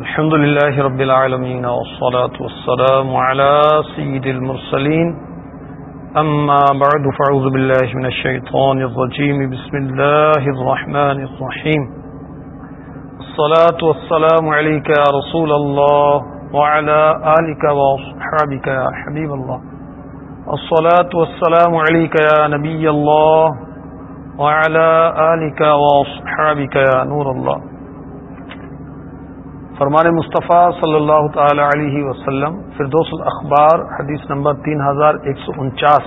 الحمد لله رب العالمين والصلاة والسلام على سيد المرسلين. أما بعد فعوذ بالله من الشيطان الرجيم. بسم الله الرحمن الرحيم. الصلاة والسلام عليك يا رسول الله وعلى آلك وصحابك يا حبيب الله. الصلاة والسلام عليك يا نبي الله وعلى آلك وصحابك يا نور الله. فرمان مصطفیٰ صلی اللہ تعالی علیہ وسلم، فردوس الاخبار، حدیث نمبر تین ہزار ایک سو انچاس۔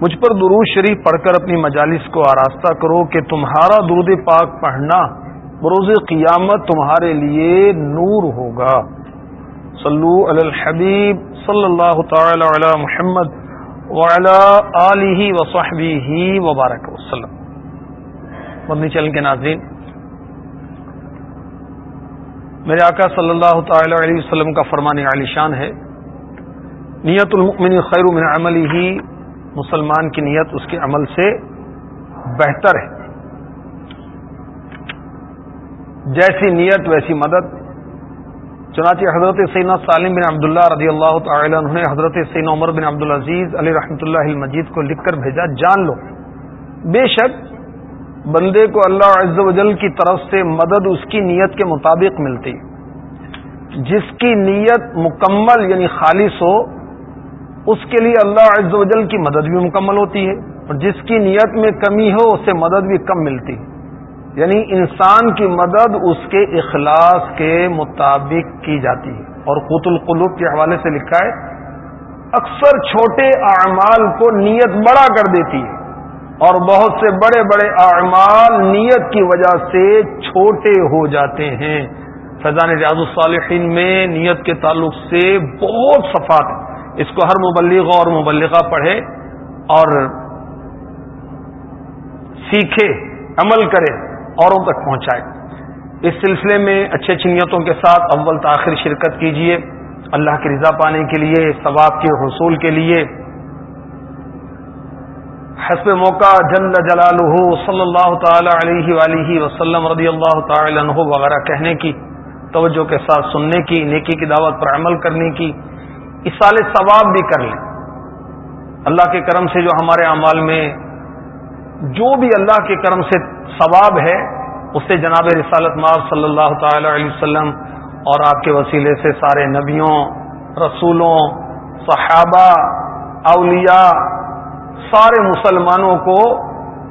مجھ پر درود شریف پڑھ کر اپنی مجالس کو آراستہ کرو کہ تمہارا درود پاک پڑھنا بروز قیامت تمہارے لیے نور ہوگا۔ صلو علی الحبیب صلی اللہ تعالی علی محمد وعلی وصحبہ وبارک وسلم۔ مدنی چلن کے ناظرین میرے آقا صلی اللہ تعالی علیہ وسلم کا فرمان علی شان ہے۔ نیت المؤمن خیر من عمل ہی، مسلمان کی نیت اس کے عمل سے بہتر ہے۔ جیسی نیت، ویسی مدد۔ چنانچہ حضرت سینا سالم بن عبداللہ رضی اللہ تعالی عنہ نے حضرت سین عمر بن عبدالعزیز علی رحمۃ اللہ المجید کو لکھ کر بھیجا، جان لو۔ بے شک بندے کو اللہ عز و جل کی طرف سے مدد اس کی نیت کے مطابق ملتی۔ جس کی نیت مکمل یعنی خالص ہو، اس کے لیے اللہ عز و جل کی مدد بھی مکمل ہوتی ہے۔ اور جس کی نیت میں کمی ہو اسے مدد بھی کم ملتی۔ یعنی انسان کی مدد اس کے اخلاص کے مطابق کی جاتی ہے۔ اور قوت القلوب کے حوالے سے لکھا ہے، اکثر چھوٹے اعمال کو نیت بڑا کر دیتی ہے۔ اور بہت سے بڑے بڑے اعمال نیت کی وجہ سے چھوٹے ہو جاتے ہیں۔ فیضان ریاض الصالحین میں نیت کے تعلق سے بہت صفات اس کو ہر مبلغ اور مبلغہ پڑھے اور سیکھے، عمل کرے اوروں تک پہنچائے۔ اس سلسلے میں اچھی اچھی نیتوں کے ساتھ اول تاخیر شرکت کیجیے اللہ کی رضا پانے کے لیے، ثواب کے حصول کے لیے۔ حسب موقع جل جلالہ صلی اللہ تعالی علیہ ولیہ وسلم رضی اللہ تعالی عنہ وغیرہ کہنے کی، توجہ کے ساتھ سننے کی، نیکی کی دعوت پر عمل کرنے کی، اصال ثواب بھی کر لیں۔ اللہ کے کرم سے جو ہمارے اعمال میں جو بھی اللہ کے کرم سے ثواب ہے اس سے جناب رسالت ماب صلی اللہ تعالی علیہ وسلم اور آپ کے وسیلے سے سارے نبیوں، رسولوں، صحابہ، اولیاء سارے مسلمانوں کو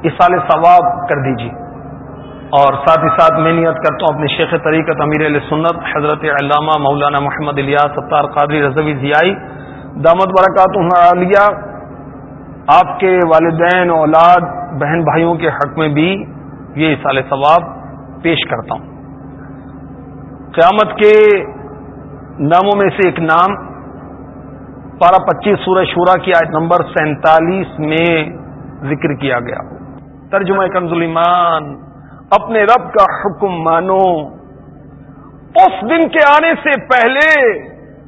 اصال ثواب کر دیجیے۔ اور ساتھ ہی ساتھ میں نیت کرتا ہوں اپنے شیخ طریقت امیر علیہ سنت حضرت علامہ مولانا محمد الیاس ستار قادری رضوی ضیائی دامت برکات عالیہ، آپ کے والدین، اولاد، بہن بھائیوں کے حق میں بھی یہ اصال ثواب پیش کرتا ہوں۔ قیامت کے ناموں میں سے ایک نام پارہ پچیس سورہ شورا کی آیت نمبر سینتالیس میں ذکر کیا گیا۔ ترجمہ کنز ایمان اپنے رب کا حکم مانو۔ اس دن کے آنے سے پہلے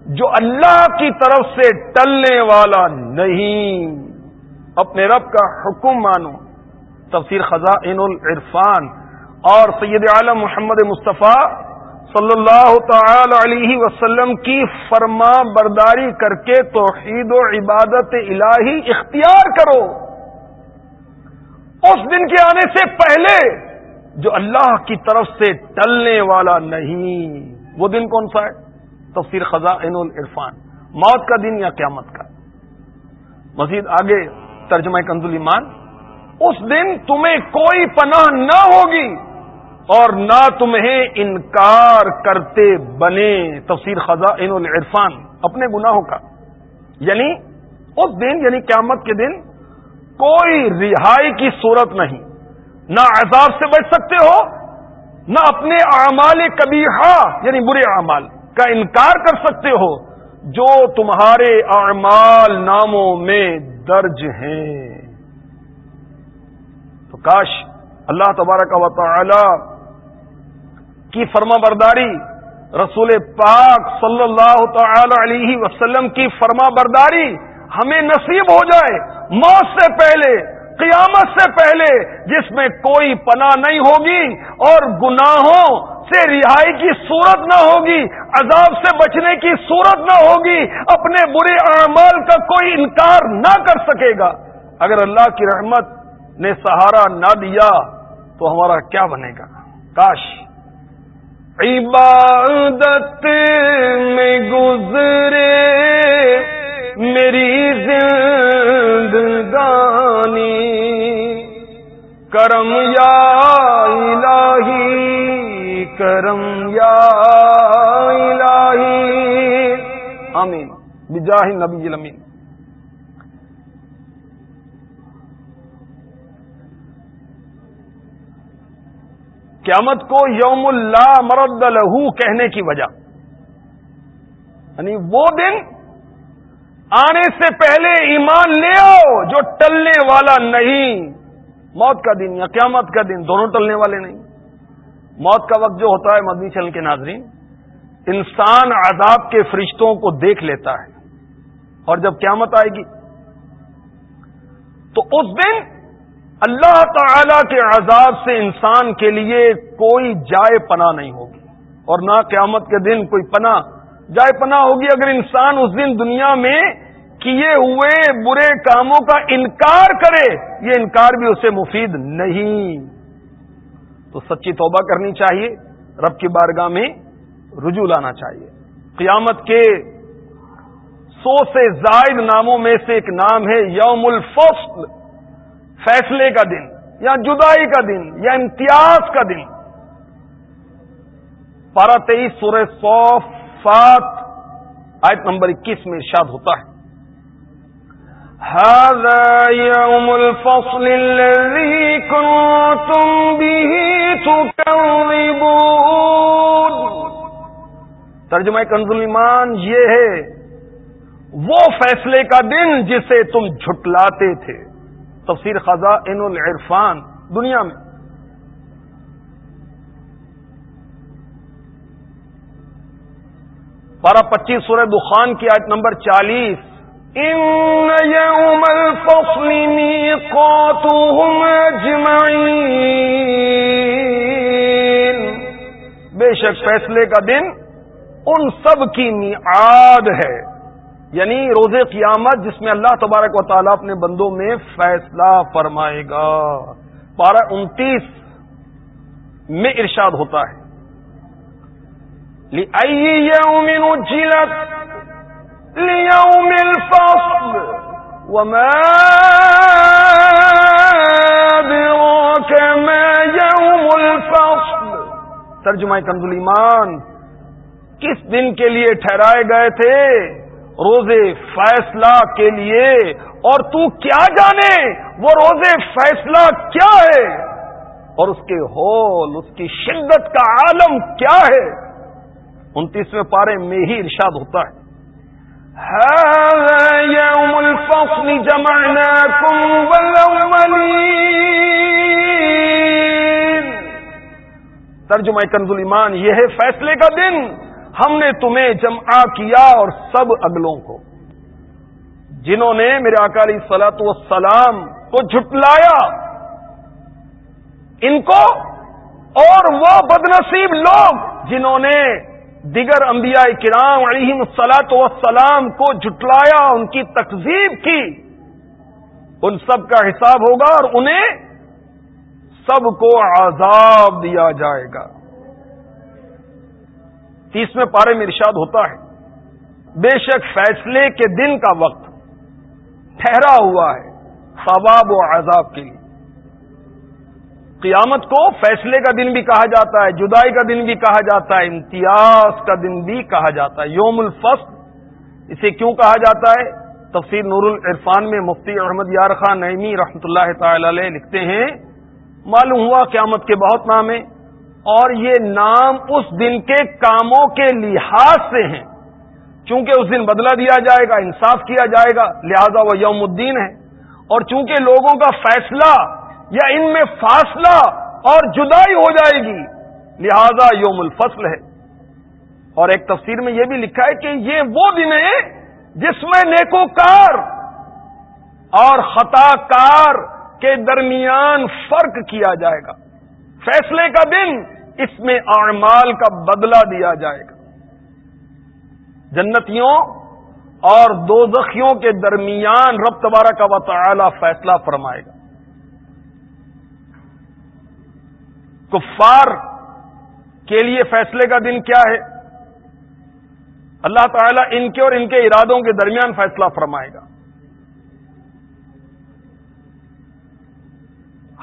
جو اللہ کی طرف سے ٹلنے والا نہیں، اپنے رب کا حکم مانو۔ تفسیر خزاں العرفان اور سید عالم محمد مصطفیٰ صلی اللہ تعالی علیہ وسلم کی فرما برداری کر کے توحید و عبادت الہی اختیار کرو۔ اس دن کے آنے سے پہلے جو اللہ کی طرف سے ٹلنے والا نہیں، وہ دن کون سا ہے؟ تفسیر خزاں العرفان۔ موت کا دن یا قیامت کا۔ مزید آگے ترجمہ کنز ایمان اس دن تمہیں کوئی پناہ نہ ہوگی۔ اور نہ تمہیں انکار کرتے بنے، تفسیر خزاں العرفان، اپنے گناہوں کا۔ یعنی اس دن یعنی قیامت کے دن کوئی رہائی کی صورت نہیں۔ نہ عذاب سے بچ سکتے ہو، نہ اپنے اعمال کبھی یعنی برے اعمال کا انکار کر سکتے ہو، جو تمہارے اعمال ناموں میں درج ہیں۔ تو کاش اللہ تبارک و تعالی کی فرما برداری رسول پاک صلی اللہ تعالی علیہ وسلم کی فرما برداری ہمیں نصیب ہو جائے موت سے پہلے، قیامت سے پہلے، جس میں کوئی پناہ نہیں ہوگی اور گناہوں سے رہائی کی صورت نہ ہوگی، عذاب سے بچنے کی صورت نہ ہوگی، اپنے برے اعمال کا کوئی انکار نہ کر سکے گا۔ اگر اللہ کی رحمت نے سہارا نہ دیا تو ہمارا کیا بنے گا؟ کاش عبادت میں گزرے، میری زندگانی، کرم یا الہی، کرم یا الہی، آمین۔ بجاہ نبی الامین۔ قیامت کو یوم اللہ مرد لہو کہنے کی وجہ۔ یعنی وہ دن آنے سے پہلے ایمان لے آؤ جو ٹلنے والا نہیں۔ موت کا دن یا قیامت کا دن دونوں ٹلنے والے نہیں۔ موت کا وقت جو ہوتا ہے مدنی چل کے ناظرین، انسان عذاب کے فرشتوں کو دیکھ لیتا ہے اور جب قیامت آئے گی، تو اس دن اللہ تعالی کے عذاب سے انسان کے لیے کوئی جائے پناہ نہیں ہوگی اور نہ قیامت کے دن کوئی پناہ جائے پناہ ہوگی اگر انسان اس دن دنیا میں کیے ہوئے برے کاموں کا انکار کرے، یہ انکار بھی اسے مفید نہیں۔ تو سچی توبہ کرنی چاہیے، رب کی بارگاہ میں رجوع لانا چاہیے۔ قیامت کے سو سے زائد ناموں میں سے ایک نام ہے یوم الفصل۔ فیصلے کا دن، یا جدائی کا دن، یا امتیاز کا دن۔ پارہ تیئیس سورہ سو فات آیت نمبر اکیس میں ارشاد ہوتا ہے۔ هذا يوم الفصل الذي كنتم به تكذبون۔ ترجمہ کنز ایمان یہ ہے، وہ فیصلے کا دن جسے تم جھٹلاتے تھے۔ تفسیر خزاں ان العرفان دنیا میں۔ پارہ پچیس سورہ دخان کی آیت نمبر چالیس۔ ان يوم الفصل ميقاتهم اجمعين بے شک فیصلے کا دن ان سب کی میعاد ہے۔ یعنی روز قیامت جس میں اللہ تبارک و تعالیٰ اپنے بندوں میں فیصلہ فرمائے گا۔ بارہ انتیس میں ارشاد ہوتا ہے۔ وما يوم الفصل۔ ترجمہ کنز ایمان کس دن کے لیے ٹھہرائے گئے تھے؟ روزے فیصلہ کے لیے اور تو کیا جانے؟ وہ روزے فیصلہ کیا ہے؟ اور اس کے ہول اس کی شدت کا عالم کیا ہے؟ انتیسویں پارے میں ہی ارشاد ہوتا ہے۔ يوم الفصل جمعناكم ترجمہ کنز ایمان یہ ہے فیصلے کا دن۔ ہم نے تمہیں جمع کیا اور سب اگلوں کو۔ جنہوں نے میرے اکالی سلاط والسلام کو جھٹلایا، ان کو اور وہ بدنصیب لوگ جنہوں نے دیگر انبیاء کرام علیہ سلاط وسلام کو جھٹلایا، ان کی تقزیب کی۔ ان سب کا حساب ہوگا اور انہیں سب کو عذاب دیا جائے گا۔ تیسویں پارے میں ارشاد ہوتا ہے، بے شک فیصلے کے دن کا وقت ٹھہرا ہوا ہے ثواب و عذاب کے لیے۔ قیامت کو فیصلے کا دن بھی کہا جاتا ہے، جدائی کا دن بھی کہا جاتا ہے، امتیاز کا دن بھی کہا جاتا ہے۔ یوم الفصل، اسے کیوں کہا جاتا ہے؟ تفسیر نور العرفان میں مفتی احمد یار خان نعمی رحمۃ اللہ تعالی علیہ لکھتے ہیں، معلوم ہوا قیامت کے بہت نام ہیں۔ اور یہ نام اس دن کے کاموں کے لحاظ سے ہیں۔ چونکہ اس دن بدلہ دیا جائے گا، انصاف کیا جائے گا، لہذا وہ یوم الدین ہے۔ اور چونکہ لوگوں کا فیصلہ یا ان میں فاصلہ اور جدائی ہو جائے گی، لہذا یوم الفصل ہے۔ اور ایک تفسیر میں یہ بھی لکھا ہے کہ یہ وہ دن ہے جس میں نیکو کار اور خطا کار کے درمیان فرق کیا جائے گا۔ فیصلے کا دن اس میں اعمال کا بدلہ دیا جائے گا۔ جنتیوں اور دو زخیوں کے درمیان رب تبارہ کا وطلا فیصلہ فرمائے گا۔ کفار کے لیے فیصلے کا دن کیا ہے؟ اللہ تعالیٰ ان کے اور ان کے ارادوں کے درمیان فیصلہ فرمائے گا۔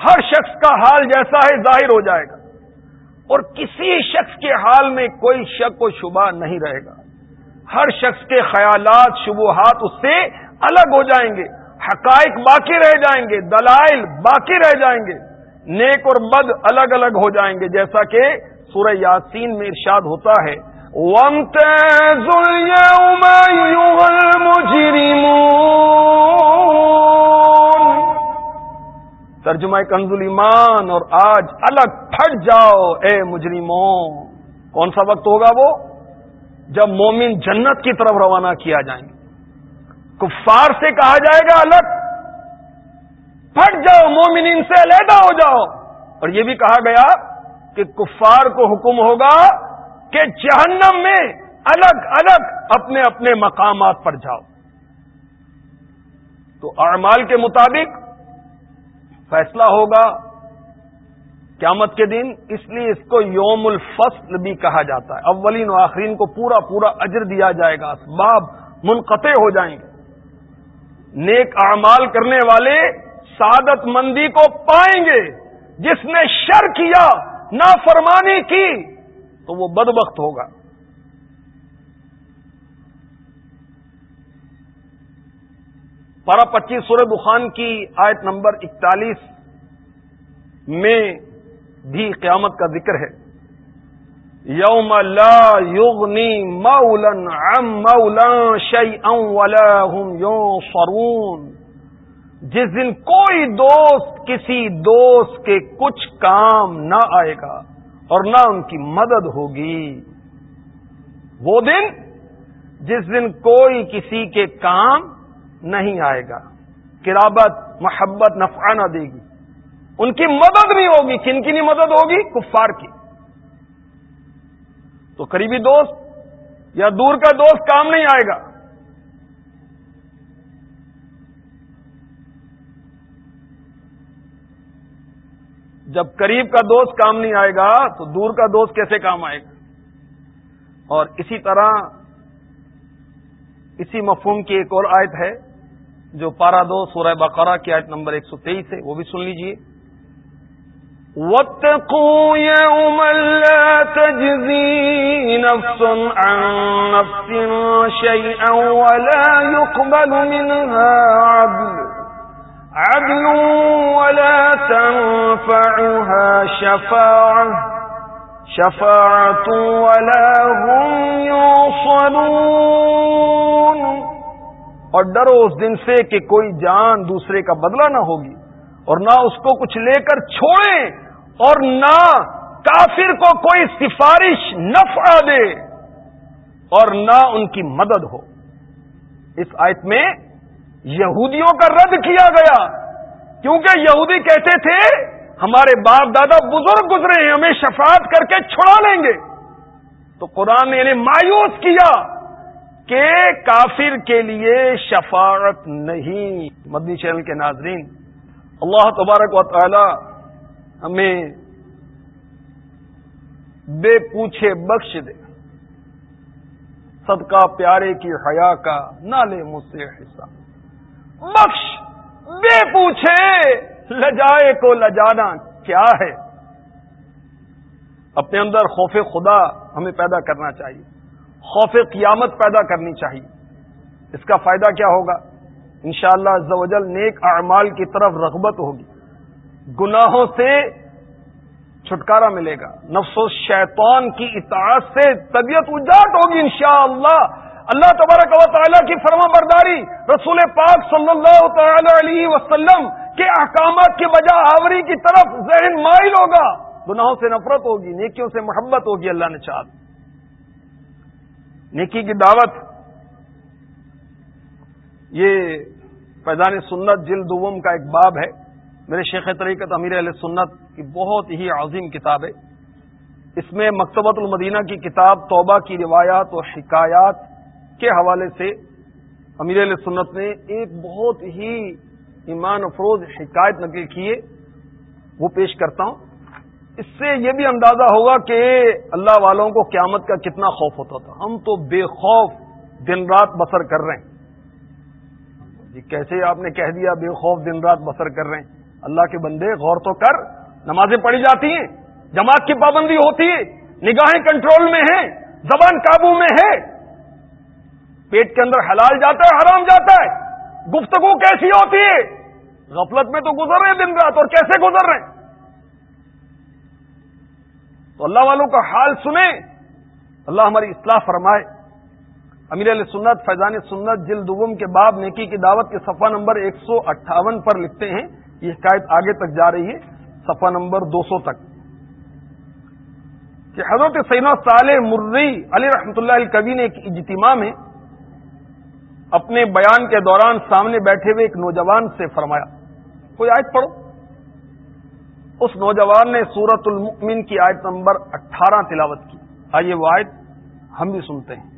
ہر شخص کا حال جیسا ہے، ظاہر ہو جائے گا۔ اور کسی شخص کے حال میں کوئی شک و شبہ نہیں رہے گا۔ ہر شخص کے خیالات، شبہات اس سے الگ ہو جائیں گے۔ حقائق باقی رہ جائیں گے، دلائل باقی رہ جائیں گے۔ نیک اور بد الگ الگ ہو جائیں گے۔ جیسا کہ سورہ یاسین میں ارشاد ہوتا ہے ترجمہ کنزل ایمان اور آج الگ پھٹ جاؤ اے مجرموں۔ کون سا وقت ہوگا وہ؟ جب مومن جنت کی طرف روانہ کیا جائیں گے۔ کفار سے کہا جائے گا الگ، پھٹ جاؤ مومن ان سے، علیحدہ ہو جاؤ۔ اور یہ بھی کہا گیا کہ کفار کو حکم ہوگا کہ جہنم میں الگ الگ اپنے اپنے مقامات پر جاؤ۔ تو اعمال کے مطابق فیصلہ ہوگا قیامت کے دن، اس لیے اس کو یوم الفصل بھی کہا جاتا ہے۔ اولین و آخرین کو پورا پورا اجر دیا جائے گا، اسباب منقطع ہو جائیں گے۔ نیک اعمال کرنے والے سعادت مندی کو پائیں گے۔ جس نے شر کیا، نافرمانی کی، تو وہ بد وقت ہوگا۔ پارا پچیس سورہ بخان کی آیت نمبر اکتالیس میں بھی قیامت کا ذکر ہے۔ یوم لا یغنی مولن ام مولن شی ولا ہم یو فرون جس دن کوئی دوست کسی دوست کے کچھ کام نہ آئے گا اور نہ ان کی مدد ہوگی۔ وہ دن جس دن کوئی کسی کے کام نہیں آئے گا۔ کرابت محبت، نفع نہ دے گی۔ ان کی مدد نہیں ہوگی۔ کن کی نہیں مدد ہوگی؟ کفار کی۔ تو قریبی دوست یا دور کا دوست کام نہیں آئے گا۔ جب قریب کا دوست کام نہیں آئے گا، تو دور کا دوست کیسے کام آئے گا؟ اور اسی طرح، اسی مفہوم کی ایک اور آیت ہے۔ جو پارا دو سورہ بقرہ کی آیت نمبر ایک سو تیئیس ہے، وہ بھی سن لیجیے عدل ولا تنفعها شفاعة شفاعة ولا هم يوصلون اور ڈرو اس دن سے کہ کوئی جان دوسرے کا بدلہ نہ ہوگی اور نہ اس کو کچھ لے کر چھوڑے اور نہ کافر کو کوئی سفارش نفع دے اور نہ ان کی مدد ہو۔ اس آیت میں یہودیوں کا رد کیا گیا۔ کیونکہ یہودی کہتے تھے، ہمارے باپ دادا بزرگ گزرے ہیں، ہمیں شفاعت کر کے چھڑا لیں گے۔ تو قرآن نے انہیں مایوس کیا۔ کہ کافر کے لیے شفاعت نہیں۔ مدنی چینل کے ناظرین، اللہ تبارک و تعالی ہمیں بے پوچھے بخش دے۔ صدقہ پیارے کی حیا کا نہ لے مجھ سے حصہ۔ بخش بے پوچھے، لجائے کو لجانا کیا ہے؟ اپنے اندر خوف خدا ہمیں پیدا کرنا چاہیے۔ خوف قیامت پیدا کرنی چاہیے۔ اس کا فائدہ کیا ہوگا؟ انشاءاللہ شاء اللہ نیک اعمال کی طرف رغبت ہوگی۔ گناہوں سے چھٹکارا ملے گا۔ نفس و شیطان کی اطاعت سے طبیعت اجاٹ ہوگی انشاءاللہ۔ اللہ تبارک و تعالیٰ کی فرما برداری رسول پاک صلی اللہ تعالی علیہ وسلم کے احکامات کی وجہ آوری کی طرف ذہن مائل ہوگا۔ گناہوں سے نفرت ہوگی، نیکیوں سے محبت ہوگی، اللہ نے چاہ نیکی کی دعوت۔ یہ فیضان سنت جلد دوم کا ایک باب ہے۔ میرے شیخ طریقت امیر علیہ سنت کی بہت ہی عظیم کتاب ہے۔ اس میں مکتبۃ المدینہ کی کتاب توبہ کی روایات اور حکایات کے حوالے سے امیر علیہ سنت نے ایک بہت ہی ایمان افروز حکایت نقل کیے وہ پیش کرتا ہوں۔ اس سے یہ بھی اندازہ ہوگا کہ اللہ والوں کو قیامت کا کتنا خوف ہوتا تھا۔ ہم تو بے خوف دن رات بسر کر رہے ہیں۔ جی کیسے آپ نے کہہ دیا بے خوف دن رات بسر کر رہے ہیں؟ اللہ کے بندے، غور تو کر، نمازیں پڑھی جاتی ہیں، جماعت کی پابندی ہوتی ہے، نگاہیں کنٹرول میں ہیں، زبان قابو میں ہے۔ پیٹ کے اندر حلال جاتا ہے، حرام جاتا ہے۔ گفتگو کیسی ہوتی ہے؟ غفلت میں تو گزر رہے ہیں دن رات، اور کیسے گزر رہے ہیں؟ تو اللہ والوں کا حال سنیں۔ اللہ ہماری اصلاح فرمائے۔ امیر علیہ سنت، فیضان سنت، جلد دوم کے باب نیکی کی دعوت کے صفحہ نمبر ایک سو اٹھاون پر لکھتے ہیں۔ یہ حکایت آگے تک جا رہی ہے۔ صفحہ نمبر دو سو تک۔ کہ حضرت سینا صالح مرری علی رحمۃ اللہ الکبی نے ایک اجتماع میں اپنے بیان کے دوران سامنے بیٹھے ہوئے ایک نوجوان سے فرمایا۔ کوئی آیت پڑھو۔ اس نوجوان نے سورت المؤمن کی آیت نمبر اٹھارہ تلاوت کی۔ آئیے وہ آیت ہم بھی سنتے ہیں۔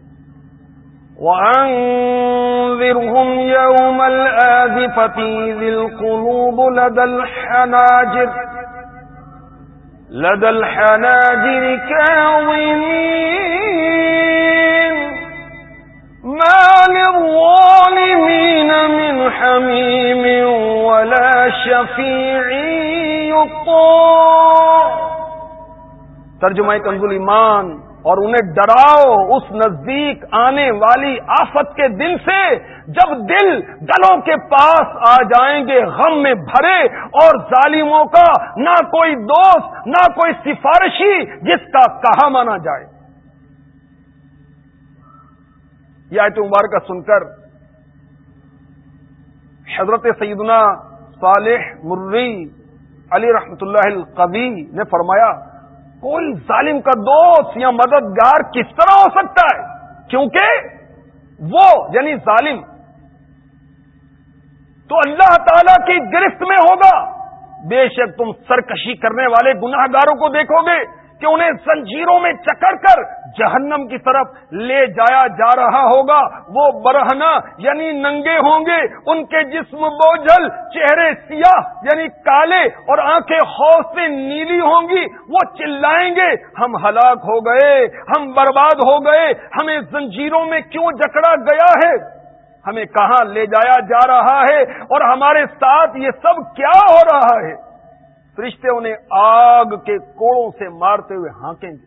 وَأَنذِرْهُمْ يَوْمَ الْآذِفَةِ ذِي الْقُلُوبُ لَدَى الْحَنَاجِرِ لدى الْحَنَاجِرِ كَاظِمِينَ ما للظالمين من حميم ولا شفيع يطاع ترجمہ کنز ایمان اور انہیں ڈراؤ اس نزدیک آنے والی آفت کے دن سے جب دل دلوں کے پاس آ جائیں گے، غم میں بھرے اور ظالموں کا نہ کوئی دوست، نہ کوئی سفارشی جس کا کہا مانا جائے۔ یہ آیت مبارکہ سن کر حضرت سیدنا صالح مری علی رحمت اللہ القبی نے فرمایا، کوئی ظالم کا دوست یا مددگار کس طرح ہو سکتا ہے؟ کیونکہ وہ یعنی ظالم، تو اللہ تعالی کی گرفت میں ہوگا۔ بے شک تم سرکشی کرنے والے گناہ گاروں کو دیکھو گے۔ کہ انہیں زنجیروں میں چکر کر جہنم کی طرف لے جایا جا رہا ہوگا۔ وہ برہنا یعنی ننگے ہوں گے۔ ان کے جسم بوجھل، چہرے سیاہ یعنی کالے اور آنکھیں خوف سے نیلی ہوں گی۔ وہ چلائیں گے۔ ہم ہلاک ہو گئے۔ ہم برباد ہو گئے۔ ہمیں زنجیروں میں کیوں جکڑا گیا ہے؟ ہمیں کہاں لے جایا جا رہا ہے؟ اور ہمارے ساتھ یہ سب کیا ہو رہا ہے؟ فرشتے انہیں آگ کے کوڑوں سے مارتے ہوئے ہانکیں گے۔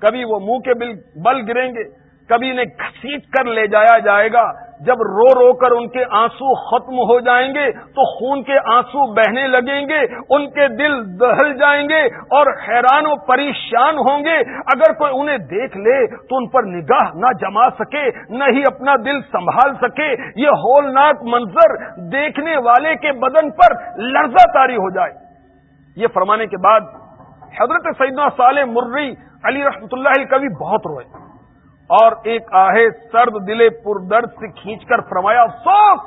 کبھی وہ منہ کے بل بل گریں گے، کبھی انہیں گھسیٹ کر لے جایا جائے گا۔ جب رو رو کر ان کے آنسو ختم ہو جائیں گے تو خون کے آنسو بہنے لگیں گے، ان کے دل دہل جائیں گے اور حیران و پریشان ہوں گے۔ اگر کوئی انہیں دیکھ لے تو ان پر نگاہ نہ جما سکے، نہ ہی اپنا دل سنبھال سکے۔ یہ ہولناک منظر دیکھنے والے کے بدن پر لرزہ تاری ہو جائے۔ یہ فرمانے کے بعد حضرت سیدنا صالح مرری علی رحمت اللہ کبھی بہت روئے۔ اور ایک آہے سرد دلے پر درد سے کھینچ کر فرمایا، افسوس!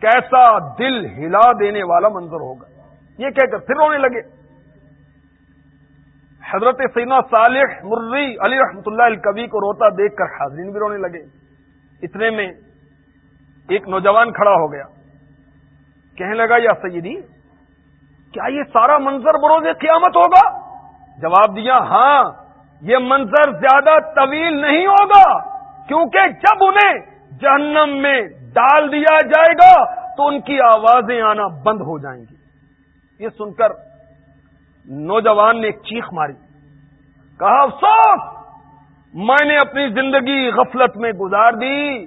کیسا دل ہلا دینے والا منظر ہوگا۔ یہ کہہ کر پھر رونے لگے۔ حضرت سینا صالح مرری علی رحمت اللہ کبھی کو روتا دیکھ کر حاضرین بھی رونے لگے۔ اتنے میں ایک نوجوان کھڑا ہو گیا۔ کہنے لگا، یا سیدی، کیا یہ سارا منظر بروز قیامت ہوگا؟ جواب دیا ہاں۔ یہ منظر زیادہ طویل نہیں ہوگا، کیونکہ جب انہیں جہنم میں ڈال دیا جائے گا، تو ان کی آوازیں آنا بند ہو جائیں گی۔ یہ سن کر نوجوان نے ایک چیخ ماری۔ کہا، افسوس! میں نے اپنی زندگی غفلت میں گزار دی۔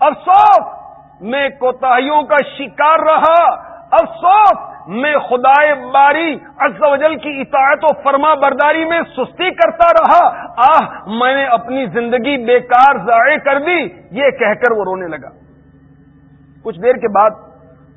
افسوس! میں کوتاہیوں کا شکار رہا۔ افسوس! میں خدائے باری و جل کی اطاعت و فرما برداری میں سستی کرتا رہا۔ آہ، میں نے اپنی زندگی بیکار ضائع کر دی، یہ کہہ کر وہ رونے لگا۔ کچھ دیر کے بعد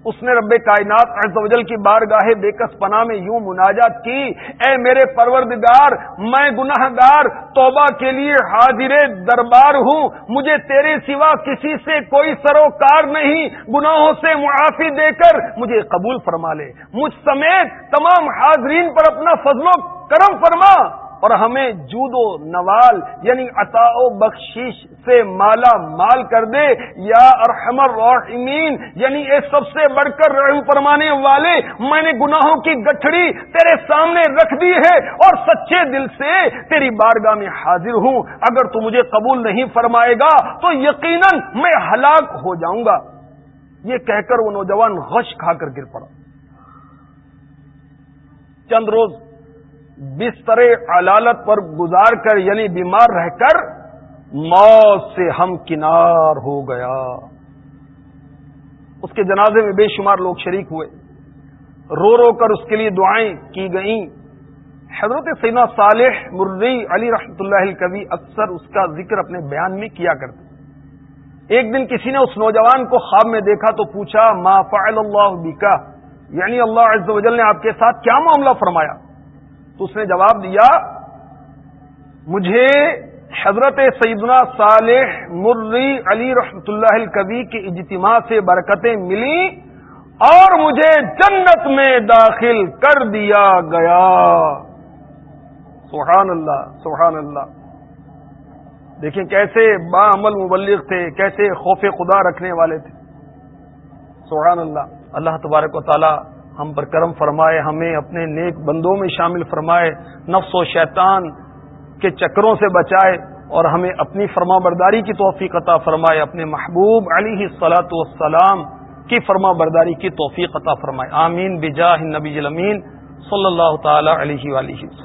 اس نے رب کائنات عز و جل کی بارگاہ بےکس پناہ میں یوں مناجات کی، اے میرے پروردگار، میں گناہ گار توبہ کے لیے حاضر دربار ہوں، مجھے تیرے سوا کسی سے کوئی سروکار نہیں، گناہوں سے معافی دے کر مجھے قبول فرما لے۔ مجھ سمیت تمام حاضرین پر اپنا فضل و کرم فرما۔ اور ہمیں جود و نوال یعنی عطا و بخشش سے مالا مال کر دے، یا ارحم الراحمین یعنی اے سب سے بڑھ کر رحم فرمانے والے، میں نے گناہوں کی گٹھڑی تیرے سامنے رکھ دی ہے اور سچے دل سے تیری بارگاہ میں حاضر ہوں۔ اگر تو مجھے قبول نہیں فرمائے گا، تو یقیناً میں ہلاک ہو جاؤں گا۔ یہ کہہ کر وہ نوجوان غش کھا کر گر پڑا۔ چند روز بستر علالت پر گزار کر یعنی بیمار رہ کر موت سے ہم کنار ہو گیا۔ اس کے جنازے میں بے شمار لوگ شریک ہوئے۔ رو رو کر اس کے لیے دعائیں کی گئیں۔ حضرت سینا صالح مرری علی رحمت اللہ کبھی اکثر اس کا ذکر اپنے بیان میں کیا کرتے ایک دن کسی نے اس نوجوان کو خواب میں دیکھا تو پوچھا، ما فعل اللہ بکا یعنی اللہ عز و جل نے آپ کے ساتھ کیا معاملہ فرمایا؟ تو اس نے جواب دیا، مجھے حضرت سیدنا صالح مری علی رحمت اللہ الکبی کے اجتماع سے برکتیں ملی اور مجھے جنت میں داخل کر دیا گیا۔ سبحان اللہ سبحان اللہ۔ دیکھیں کیسے با عمل مبلغ تھے، کیسے خوف خدا رکھنے والے تھے۔ سبحان اللہ۔ اللہ تبارک و تعالی ہم پر کرم فرمائے، ہمیں اپنے نیک بندوں میں شامل فرمائے، نفس و شیطان کے چکروں سے بچائے اور ہمیں اپنی فرما برداری کی توفیق عطا فرمائے، اپنے محبوب علی سلاۃ والسلام کی فرما برداری کی توفیق عطا فرمائے۔ آمین، بجاہ نبی المین صلی اللہ تعالی علیہ وسلم۔